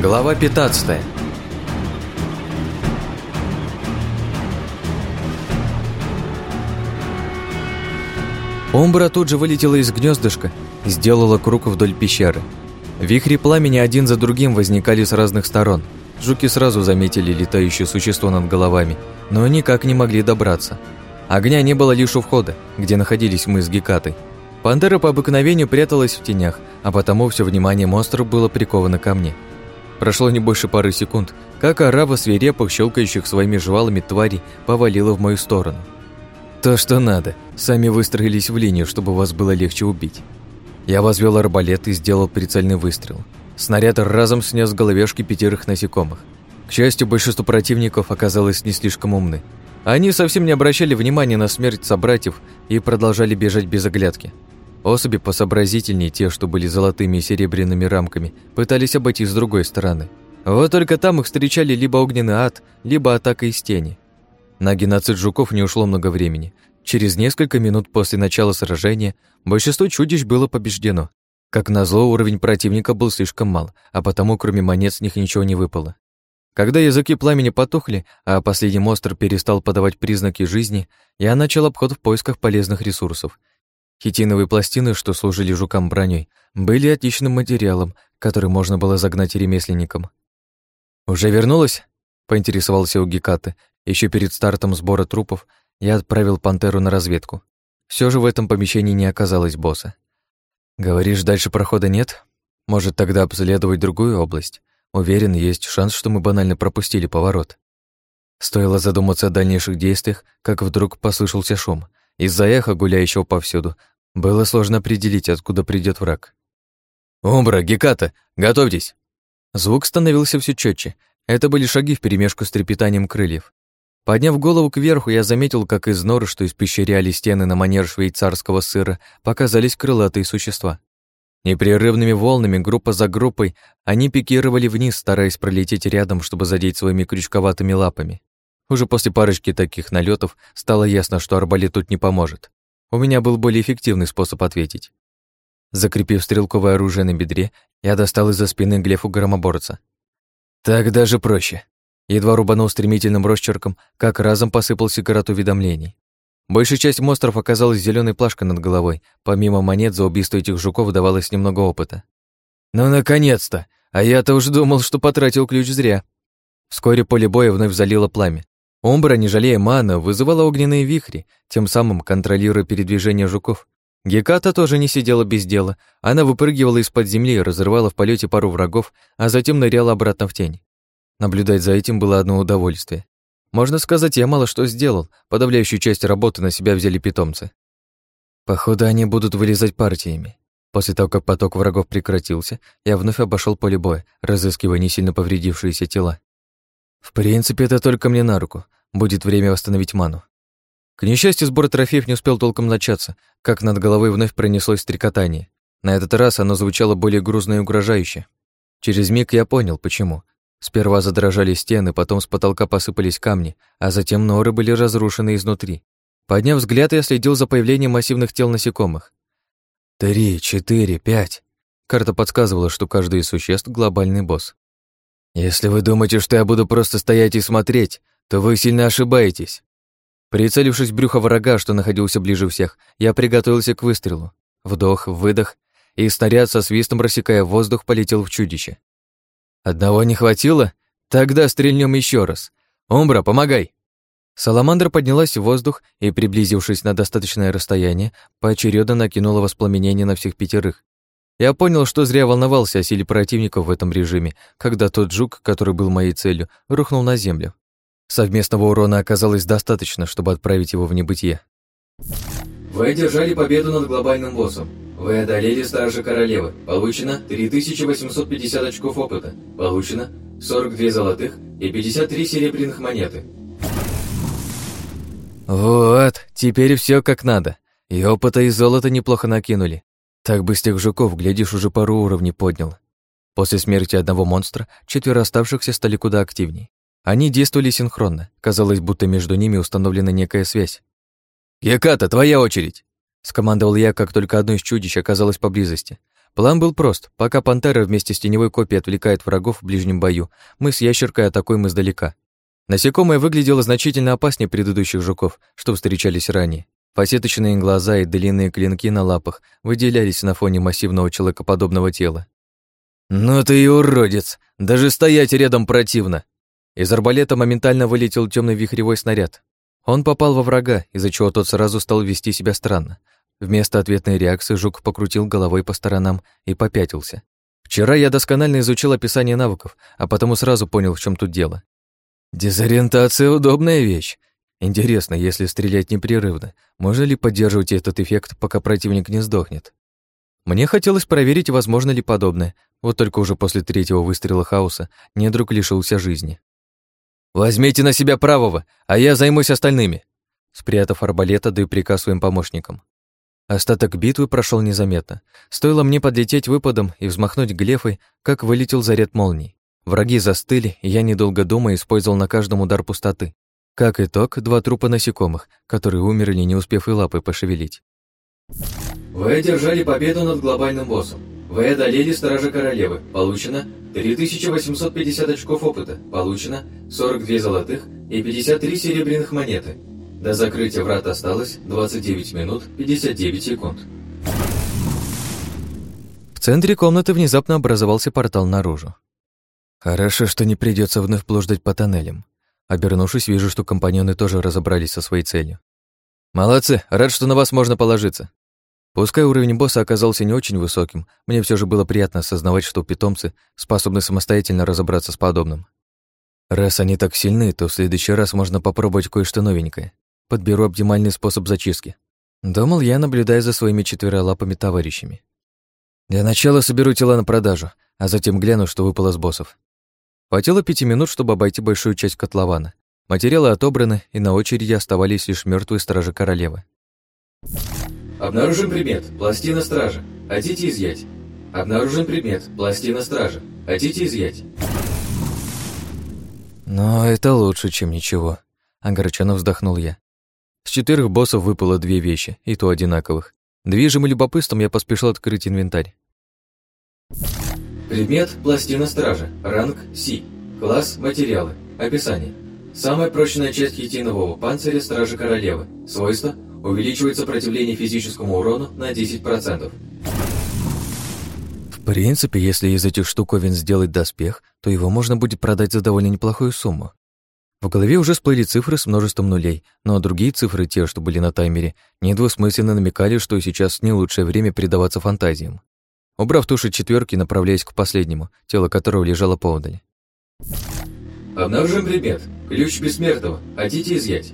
Глава 15 Омбра тут же вылетела из гнездышка и сделала круг вдоль пещеры. Вихри пламени один за другим возникали с разных сторон. Жуки сразу заметили летающее существо над головами, но никак не могли добраться. Огня не было лишь у входа, где находились мы с Гекатой. Пантера по обыкновению пряталась в тенях, а потому все внимание монстров было приковано ко мне. Прошло не больше пары секунд, как арава свирепых, щелкающих своими жвалами тварей, повалила в мою сторону. То, что надо. Сами выстроились в линию, чтобы вас было легче убить. Я возвел арбалет и сделал прицельный выстрел. Снаряд разом снес головешки пятерых насекомых. К счастью, большинство противников оказалось не слишком умны. Они совсем не обращали внимания на смерть собратьев и продолжали бежать без оглядки. Особи посообразительнее, те, что были золотыми и серебряными рамками, пытались обойти с другой стороны. Вот только там их встречали либо огненный ад, либо атака из тени. На геноцид жуков не ушло много времени. Через несколько минут после начала сражения большинство чудищ было побеждено. Как назло, уровень противника был слишком мал, а потому кроме монет с них ничего не выпало. Когда языки пламени потухли, а последний монстр перестал подавать признаки жизни, я начал обход в поисках полезных ресурсов Хитиновые пластины, что служили жукам броней, были отличным материалом, который можно было загнать ремесленникам. «Уже вернулась?» — поинтересовался у Гекаты. Еще перед стартом сбора трупов я отправил пантеру на разведку. Все же в этом помещении не оказалось босса. «Говоришь, дальше прохода нет? Может, тогда обследовать другую область? Уверен, есть шанс, что мы банально пропустили поворот». Стоило задуматься о дальнейших действиях, как вдруг послышался шум — из-за эха, гуляющего повсюду, было сложно определить, откуда придет враг. «Умбра, Геката, готовьтесь!» Звук становился все четче. Это были шаги вперемешку с трепетанием крыльев. Подняв голову кверху, я заметил, как из норы, что испещряли стены на манер швейцарского сыра, показались крылатые существа. Непрерывными волнами, группа за группой, они пикировали вниз, стараясь пролететь рядом, чтобы задеть своими крючковатыми лапами. Уже после парочки таких налетов стало ясно, что арбалет тут не поможет. У меня был более эффективный способ ответить. Закрепив стрелковое оружие на бедре, я достал из-за спины глефу громоборца. Так даже проще. Едва рубанул стремительным росчерком, как разом посыпался город уведомлений. Большая часть монстров оказалась зеленой плашкой над головой. Помимо монет за убийство этих жуков давалось немного опыта. «Ну, наконец-то! А я-то уж думал, что потратил ключ зря». Вскоре поле боя вновь залило пламя. Омбра, не жалея мана, вызывала огненные вихри, тем самым контролируя передвижение жуков. Геката тоже не сидела без дела. Она выпрыгивала из-под земли, разрывала в полете пару врагов, а затем ныряла обратно в тень. Наблюдать за этим было одно удовольствие. Можно сказать, я мало что сделал, подавляющую часть работы на себя взяли питомцы. Походу, они будут вылезать партиями. После того, как поток врагов прекратился, я вновь обошел поле боя, разыскивая не сильно повредившиеся тела. В принципе, это только мне на руку. Будет время восстановить ману. К несчастью, сбор трофеев не успел толком начаться, как над головой вновь пронеслось стрекотание. На этот раз оно звучало более грузно и угрожающе. Через миг я понял, почему. Сперва задрожали стены, потом с потолка посыпались камни, а затем норы были разрушены изнутри. Подняв взгляд, я следил за появлением массивных тел насекомых. Три, четыре, пять. Карта подсказывала, что каждый из существ — глобальный босс. «Если вы думаете, что я буду просто стоять и смотреть, то вы сильно ошибаетесь». Прицелившись в брюхо врага, что находился ближе всех, я приготовился к выстрелу. Вдох, выдох, и снаряд со свистом, рассекая воздух, полетел в чудище. «Одного не хватило? Тогда стрельнем еще раз. Омбра, помогай!» Саламандра поднялась в воздух и, приблизившись на достаточное расстояние, поочередно накинула воспламенение на всех пятерых, я понял, что зря волновался о силе противников в этом режиме, когда тот жук, который был моей целью, рухнул на землю. Совместного урона оказалось достаточно, чтобы отправить его в небытие. Вы одержали победу над глобальным боссом. Вы одолели Стража Королевы. Получено 3850 очков опыта. Получено 42 золотых и 53 серебряных монеты. Вот, теперь все как надо. И опыта, и золота неплохо накинули. Так бы с тех жуков, глядишь, уже пару уровней поднял. После смерти одного монстра четверо оставшихся стали куда активней. Они действовали синхронно, казалось, будто между ними установлена некая связь. «Яката, твоя очередь!» Скомандовал я, как только одно из чудищ оказалось поблизости. План был прост. Пока пантера вместе с теневой копией отвлекает врагов в ближнем бою, мы с ящеркой атакуем издалека. Насекомое выглядело значительно опаснее предыдущих жуков, что встречались ранее. Фасеточные глаза и длинные клинки на лапах выделялись на фоне массивного человекоподобного тела. «Ну ты и уродец! Даже стоять рядом противно!» Из арбалета моментально вылетел темный вихревой снаряд. Он попал во врага, из-за чего тот сразу стал вести себя странно. Вместо ответной реакции жук покрутил головой по сторонам и попятился. Вчера я досконально изучил описание навыков, а потому сразу понял, в чем тут дело. Дезориентация — удобная вещь. Интересно, если стрелять непрерывно, можно ли поддерживать этот эффект, пока противник не сдохнет? Мне хотелось проверить, возможно ли подобное, вот только уже после третьего выстрела хаоса недруг лишился жизни. «Возьмите на себя правого, а я займусь остальными», спрятав арбалет, отдаю приказ своим помощникам. Остаток битвы прошел незаметно. Стоило мне подлететь выпадом и взмахнуть глефой, как вылетел заряд молний. Враги застыли, и я, недолго думая, использовал на каждом удар пустоты. Как итог, два трупа насекомых, которые умерли, не успев и лапы пошевелить. Вы одержали победу над глобальным боссом. Вы одолели Стража Королевы. Получено 3850 очков опыта. Получено 42 золотых и 53 серебряных монеты. До закрытия врат осталось 29 минут 59 секунд. В центре комнаты внезапно образовался портал наружу. Хорошо, что не придется вновь блуждать по тоннелям. Обернувшись, вижу, что компаньоны тоже разобрались со своей целью. «Молодцы, рад, что на вас можно положиться». Пускай уровень босса оказался не очень высоким, мне все же было приятно осознавать, что питомцы способны самостоятельно разобраться с подобным. Раз они так сильны, то в следующий раз можно попробовать кое-что новенькое. Подберу оптимальный способ зачистки. Думал я, наблюдая за своими четверолапыми товарищами. Для начала соберу тела на продажу, а затем гляну, что выпало с боссов. Хватило пяти минут, чтобы обойти большую часть котлована. Материалы отобраны, и на очереди оставались лишь мертвые стражи королевы. Обнаружен предмет. Пластина стража. Хотите изъять? Обнаружен предмет. Пластина стража. Хотите изъять? Но это лучше, чем ничего. Огорченно вздохнул я. С четырех боссов выпало две вещи, и то одинаковых. Движимым любопытством я поспешил открыть инвентарь. Предмет – пластина стража, ранг С, класс – материалы, описание. Самая прочная часть хитинового панциря стражи королевы. Свойство – увеличивает сопротивление физическому урону на 10%. В принципе, если из этих штуковин сделать доспех, то его можно будет продать за довольно неплохую сумму. В голове уже всплыли цифры с множеством нулей, но другие цифры, те, что были на таймере, недвусмысленно намекали, что сейчас не лучшее время предаваться фантазиям. Убрав туши четверки, направляясь к последнему, тело которого лежало поодаль. Обнаружен предмет. Ключ бессмертного. Хотите изъять?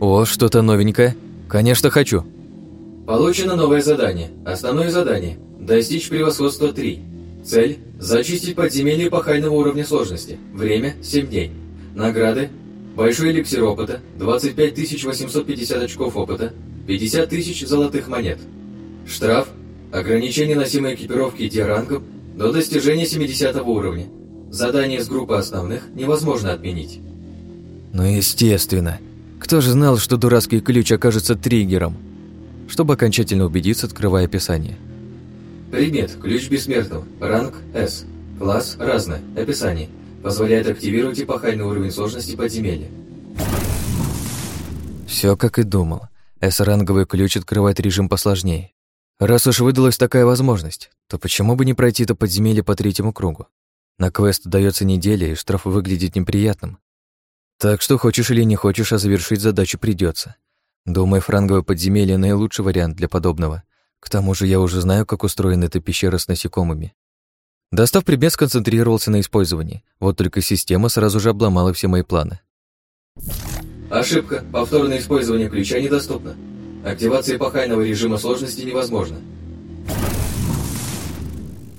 О, что-то новенькое. Конечно, хочу. Получено новое задание. Основное задание. Достичь превосходства 3. Цель – зачистить подземелье пахального уровня сложности. Время – 7 дней. Награды – большой эликсир опыта, 25 850 очков опыта, 50 тысяч золотых монет. Штраф Ограничение носимой экипировки D-рангом до достижения 70 уровня. Задание с группы основных невозможно отменить. Ну, естественно. Кто же знал, что дурацкий ключ окажется триггером? Чтобы окончательно убедиться, открывая описание. Предмет. Ключ бессмертного. Ранг S. Класс разное. Описание. Позволяет активировать эпохальный уровень сложности подземелья. Все как и думал. S-ранговый ключ открывает режим посложнее. Раз уж выдалась такая возможность, то почему бы не пройти это подземелье по третьему кругу? На квест дается неделя, и штраф выглядит неприятным. Так что хочешь или не хочешь, а завершить задачу придется. Думаю, франговое подземелье — наилучший вариант для подобного. К тому же я уже знаю, как устроена эта пещера с насекомыми. Достав предмет, сконцентрировался на использовании. Вот только система сразу же обломала все мои планы. Ошибка. Повторное использование ключа недоступно. Активация эпохального режима сложности невозможна.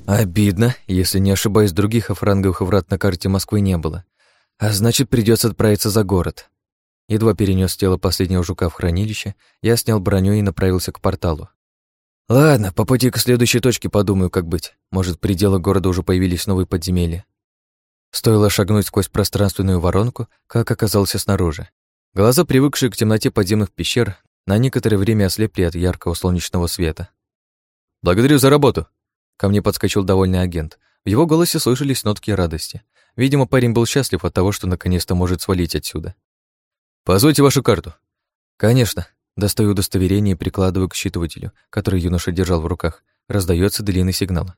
Обидно, если не ошибаюсь, других офранговых врат на карте Москвы не было. А значит, придется отправиться за город. Едва перенес тело последнего жука в хранилище, я снял броню и направился к порталу. Ладно, по пути к следующей точке подумаю, как быть. Может, в пределах города уже появились новые подземелья. Стоило шагнуть сквозь пространственную воронку, как оказался снаружи. Глаза, привыкшие к темноте подземных пещер, на некоторое время ослепли от яркого солнечного света. «Благодарю за работу!» Ко мне подскочил довольный агент. В его голосе слышались нотки радости. Видимо, парень был счастлив от того, что наконец-то может свалить отсюда. «Позвольте вашу карту». «Конечно». Достаю удостоверение и прикладываю к считывателю, который юноша держал в руках. Раздается длинный сигнал.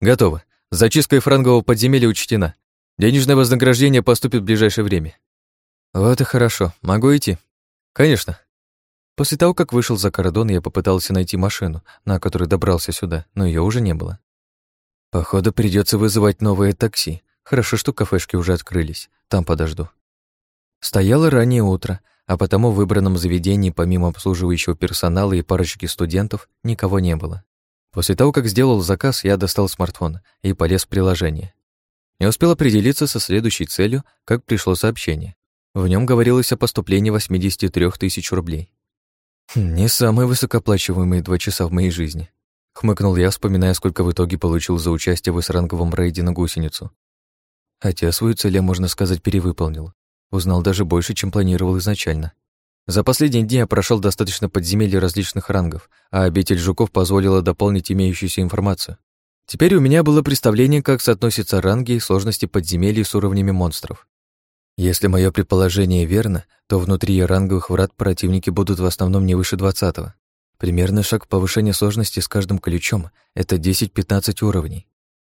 «Готово. Зачистка франгового подземелья учтена. Денежное вознаграждение поступит в ближайшее время». «Вот и хорошо. Могу идти?» «Конечно». После того, как вышел за кордон, я попытался найти машину, на которой добрался сюда, но ее уже не было. Походу, придется вызывать новое такси. Хорошо, что кафешки уже открылись. Там подожду. Стояло раннее утро, а потому в выбранном заведении помимо обслуживающего персонала и парочки студентов никого не было. После того, как сделал заказ, я достал смартфон и полез в приложение. Не успел определиться со следующей целью, как пришло сообщение. В нем говорилось о поступлении 83 тысяч рублей. Хм, не самые высокооплачиваемые два часа в моей жизни. Хмыкнул я, вспоминая, сколько в итоге получил за участие в эсранговом рейде на гусеницу. Хотя свою цель я, можно сказать, перевыполнил. Узнал даже больше, чем планировал изначально. За последние дни я прошел достаточно подземелий различных рангов, а обитель жуков позволила дополнить имеющуюся информацию. Теперь у меня было представление, как соотносятся ранги и сложности подземелий с уровнями монстров. Если мое предположение верно, то внутри ранговых врат противники будут в основном не выше 20 -го. Примерный шаг повышения сложности с каждым ключом — это 10-15 уровней.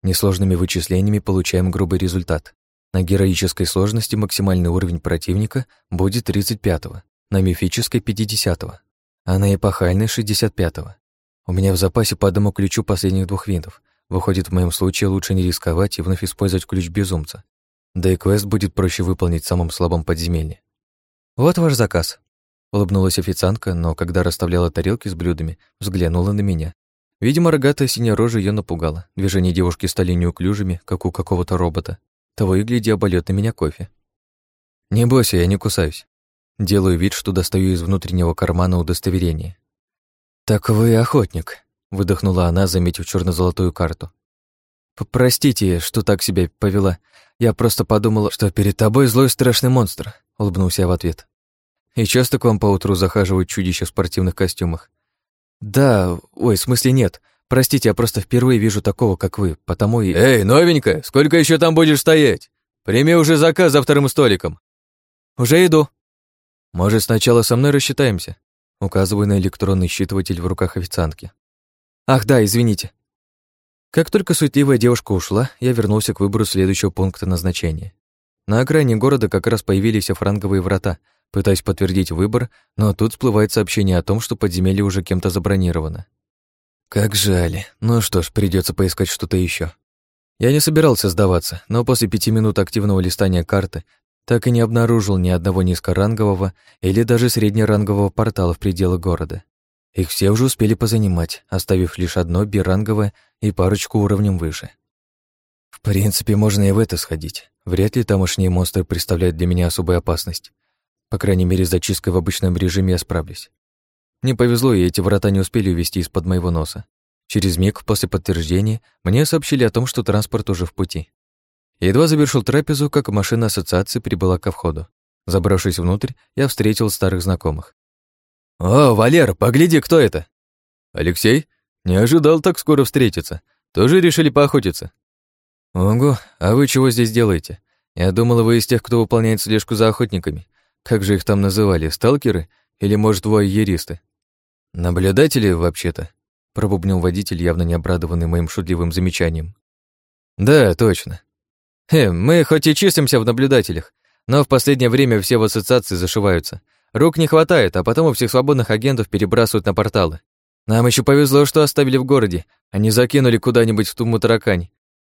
Несложными вычислениями получаем грубый результат. На героической сложности максимальный уровень противника будет 35-го, на мифической — 50-го, а на эпохальной — 65-го. У меня в запасе по одному ключу последних двух винтов. Выходит, в моем случае лучше не рисковать и вновь использовать ключ безумца. Да и квест будет проще выполнить в самом слабом подземелье. «Вот ваш заказ», — улыбнулась официантка, но когда расставляла тарелки с блюдами, взглянула на меня. Видимо, рогатая синяя рожа ее напугала. Движения девушки стали неуклюжими, как у какого-то робота. Того и гляди, обольёт на меня кофе. «Не бойся, я не кусаюсь». Делаю вид, что достаю из внутреннего кармана удостоверение. «Так вы охотник», — выдохнула она, заметив черно золотую карту. «Простите, что так себя повела. Я просто подумала, что перед тобой злой страшный монстр», — улыбнулся я в ответ. «И часто к вам поутру захаживают чудища в спортивных костюмах?» «Да, ой, в смысле нет. Простите, я просто впервые вижу такого, как вы, потому и...» «Эй, новенькая, сколько еще там будешь стоять? Прими уже заказ за вторым столиком». «Уже иду». «Может, сначала со мной рассчитаемся?» Указываю на электронный считыватель в руках официантки. «Ах да, извините», как только суетливая девушка ушла, я вернулся к выбору следующего пункта назначения. На окраине города как раз появились франговые врата, пытаясь подтвердить выбор, но тут всплывает сообщение о том, что подземелье уже кем-то забронировано. Как жаль. Ну что ж, придется поискать что-то еще. Я не собирался сдаваться, но после пяти минут активного листания карты так и не обнаружил ни одного низкорангового или даже среднерангового портала в пределах города. Их все уже успели позанимать, оставив лишь одно биранговое и парочку уровнем выше. В принципе, можно и в это сходить. Вряд ли тамошние монстры представляют для меня особую опасность. По крайней мере, с зачисткой в обычном режиме я справлюсь. Мне повезло, и эти врата не успели увести из-под моего носа. Через миг после подтверждения мне сообщили о том, что транспорт уже в пути. Едва завершил трапезу, как машина ассоциации прибыла ко входу. Забравшись внутрь, я встретил старых знакомых. «О, Валер, погляди, кто это!» «Алексей? Не ожидал так скоро встретиться. Тоже решили поохотиться?» «Ого, а вы чего здесь делаете? Я думала, вы из тех, кто выполняет слежку за охотниками. Как же их там называли, сталкеры? Или, может, воеристы?» «Наблюдатели, вообще-то», — пробубнил водитель, явно не обрадованный моим шутливым замечанием. «Да, точно. Э, мы хоть и числимся в наблюдателях, но в последнее время все в ассоциации зашиваются. Рук не хватает, а потом у всех свободных агентов перебрасывают на порталы. Нам еще повезло, что оставили в городе, а не закинули куда-нибудь в туму таракань.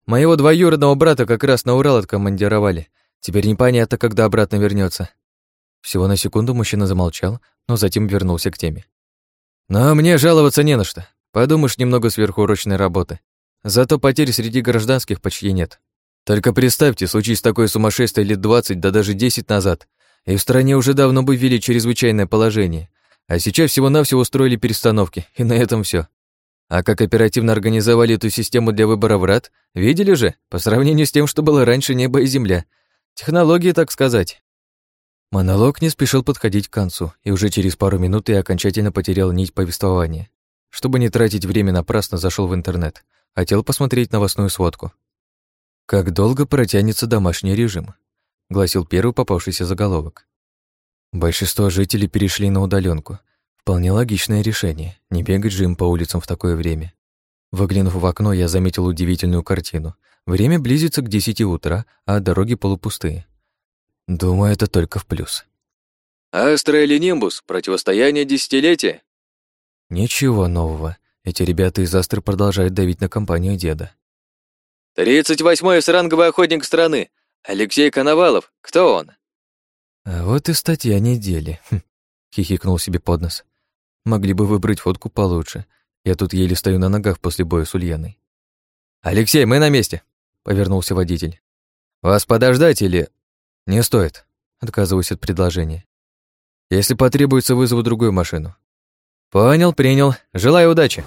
Моего двоюродного брата как раз на Урал откомандировали. Теперь непонятно, когда обратно вернется. Всего на секунду мужчина замолчал, но затем вернулся к теме. Но мне жаловаться не на что. Подумаешь, немного сверхурочной работы. Зато потерь среди гражданских почти нет. Только представьте, случись такое сумасшествие лет 20, да даже 10 назад, и в стране уже давно бы ввели чрезвычайное положение, а сейчас всего-навсего устроили перестановки, и на этом все. А как оперативно организовали эту систему для выбора врат, видели же, по сравнению с тем, что было раньше небо и земля. Технологии, так сказать. Монолог не спешил подходить к концу, и уже через пару минут я окончательно потерял нить повествования. Чтобы не тратить время напрасно, зашел в интернет. хотел посмотреть новостную сводку. «Как долго протянется домашний режим?» — гласил первый попавшийся заголовок. Большинство жителей перешли на удаленку. Вполне логичное решение — не бегать же им по улицам в такое время. Выглянув в окно, я заметил удивительную картину. Время близится к десяти утра, а дороги полупустые. Думаю, это только в плюс. «Астра или Нимбус? Противостояние десятилетия?» Ничего нового. Эти ребята из Астры продолжают давить на компанию деда. «Тридцать восьмой сранговый охотник страны. Алексей Коновалов. Кто он?» А вот и статья недели. Хм, хихикнул себе под нос. Могли бы выбрать фотку получше. Я тут еле стою на ногах после боя с Ульяной. «Алексей, мы на месте!» — повернулся водитель. «Вас подождать или...» «Не стоит», — отказываюсь от предложения. «Если потребуется, вызову другую машину». «Понял, принял. Желаю удачи!»